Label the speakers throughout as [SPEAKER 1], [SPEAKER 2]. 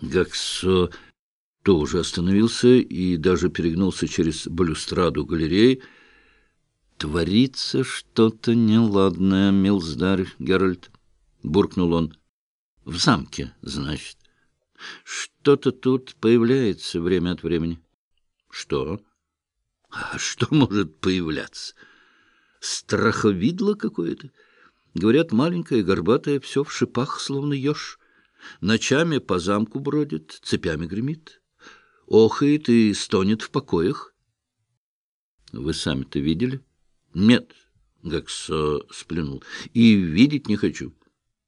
[SPEAKER 1] Гаксо тоже остановился и даже перегнулся через балюстраду галереи. «Творится что-то неладное, милздарь Геральт», — буркнул он. «В замке, значит. Что-то тут появляется время от времени». «Что?» «А что может появляться? Страховидло какое-то. Говорят, маленькое, горбатое, все в шипах, словно еж. Ночами по замку бродит, цепями гремит» охает и стонет в покоях. — Вы сами-то видели? — Нет, — Гаксо сплюнул, — и видеть не хочу.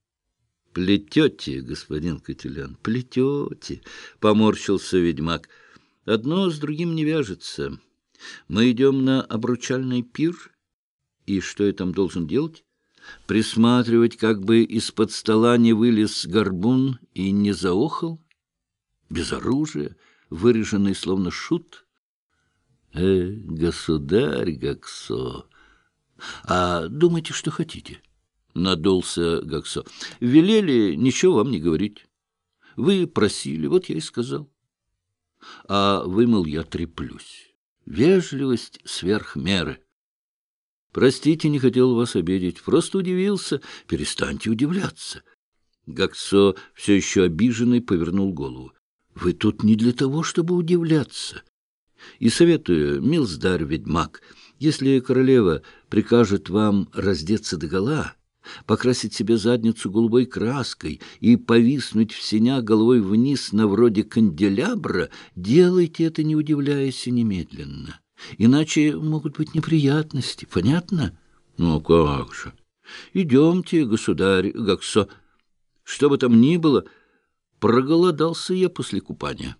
[SPEAKER 1] — Плетете, господин Котелян, плетете, — поморщился ведьмак. — Одно с другим не вяжется. Мы идем на обручальный пир, и что я там должен делать? Присматривать, как бы из-под стола не вылез горбун и не заохал? Без оружия? — выреженный словно шут. Э, государь Гаксо, а думайте, что хотите. Надулся Гаксо. Велели ничего вам не говорить. Вы просили, вот я и сказал. А вымыл я треплюсь. Вежливость сверх меры. Простите, не хотел вас обидеть. Просто удивился. Перестаньте удивляться. Гаксо, все еще обиженный, повернул голову. Вы тут не для того, чтобы удивляться. И советую, милздарь ведьмак, если королева прикажет вам раздеться догола, покрасить себе задницу голубой краской и повиснуть в сеня головой вниз на вроде канделябра, делайте это, не удивляясь и немедленно. Иначе могут быть неприятности, понятно? Ну, как же. Идемте, государь Гаксо. Что бы там ни было, — Проголодался я после купания.